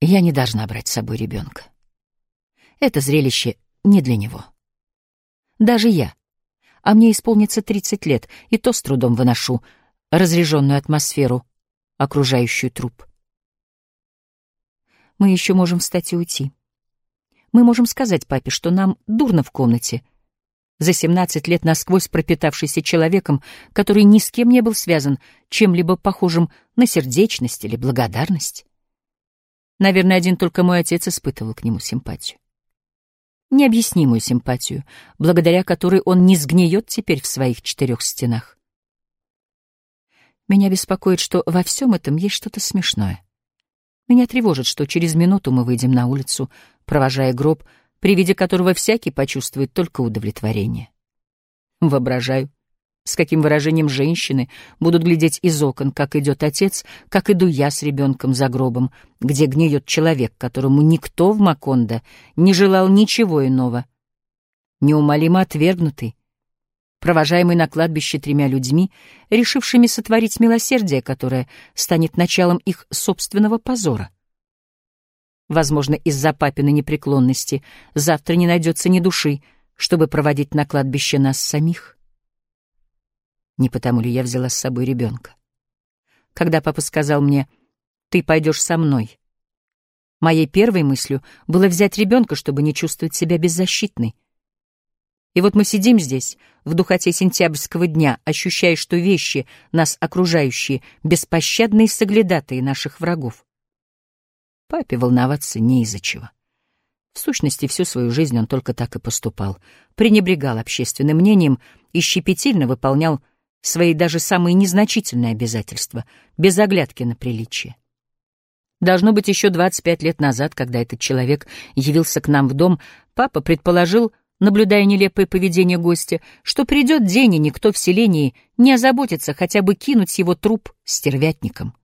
Я не должна брать с собой ребенка. Это зрелище не для него. Даже я, а мне исполнится 30 лет, и то с трудом выношу разреженную атмосферу, окружающую труп. Мы еще можем встать и уйти. Мы можем сказать папе, что нам дурно в комнате. За 17 лет насквозь пропитавшийся человеком, который ни с кем не был связан чем-либо похожим на сердечность или благодарность. Наверное, один только мой отец испытывал к нему симпатию. Необъяснимую симпатию, благодаря которой он не сгниет теперь в своих четырех стенах. Меня беспокоит, что во всем этом есть что-то смешное. Меня тревожит, что через минуту мы выйдем на улицу, провожая гроб, при виде которого всякий почувствует только удовлетворение. Воображаю, с каким выражением женщины будут глядеть из окон, как идет отец, как иду я с ребенком за гробом, где гниет человек, которому никто в Макондо не желал ничего иного. Неумолимо отвергнутый, провожаемый на кладбище тремя людьми, решившими сотворить милосердие, которое станет началом их собственного позора. Возможно, из-за папиной непреклонности завтра не найдется ни души, чтобы проводить на кладбище нас самих. Не потому ли я взяла с собой ребенка? Когда папа сказал мне «ты пойдешь со мной», моей первой мыслью было взять ребенка, чтобы не чувствовать себя беззащитной. И вот мы сидим здесь, в духоте сентябрьского дня, ощущая, что вещи, нас окружающие, беспощадные соглядатые наших врагов. Папе волноваться не из-за чего. В сущности, всю свою жизнь он только так и поступал. Пренебрегал общественным мнением и щепетильно выполнял свои даже самые незначительные обязательства, без оглядки на приличие. Должно быть, еще 25 лет назад, когда этот человек явился к нам в дом, папа предположил, наблюдая нелепое поведение гостя, что придет день, и никто в селении не озаботится хотя бы кинуть его труп стервятником.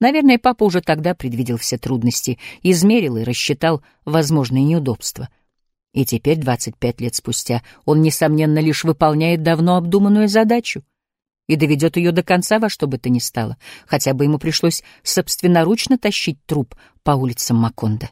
Наверное, папа уже тогда предвидел все трудности, измерил и рассчитал возможные неудобства — и теперь, 25 лет спустя, он, несомненно, лишь выполняет давно обдуманную задачу и доведет ее до конца во что бы то ни стало, хотя бы ему пришлось собственноручно тащить труп по улицам Маконда.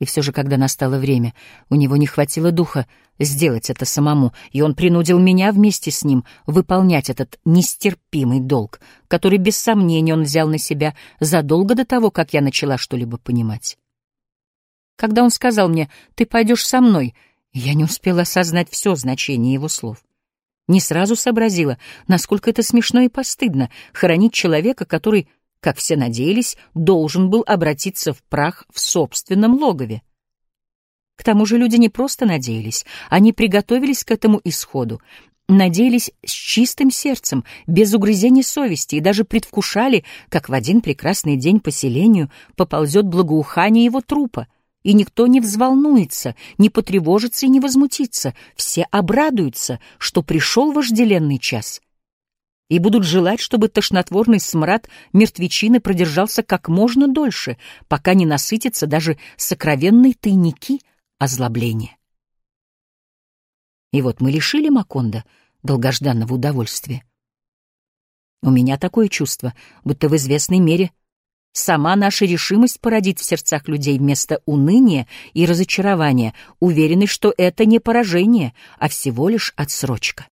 И все же, когда настало время, у него не хватило духа сделать это самому, и он принудил меня вместе с ним выполнять этот нестерпимый долг, который, без сомнения, он взял на себя задолго до того, как я начала что-либо понимать. Когда он сказал мне «ты пойдешь со мной», я не успела осознать все значение его слов. Не сразу сообразила, насколько это смешно и постыдно — хоронить человека, который, как все надеялись, должен был обратиться в прах в собственном логове. К тому же люди не просто надеялись, они приготовились к этому исходу, надеялись с чистым сердцем, без угрызений совести и даже предвкушали, как в один прекрасный день поселению поползет благоухание его трупа — и никто не взволнуется, не потревожится и не возмутится. Все обрадуются, что пришел вожделенный час. И будут желать, чтобы тошнотворный смрад мертвечины продержался как можно дольше, пока не насытятся даже сокровенные тайники озлобления. И вот мы лишили Маконда долгожданного удовольствия. У меня такое чувство, будто в известной мере — Сама наша решимость породит в сердцах людей вместо уныния и разочарования, уверенность, что это не поражение, а всего лишь отсрочка.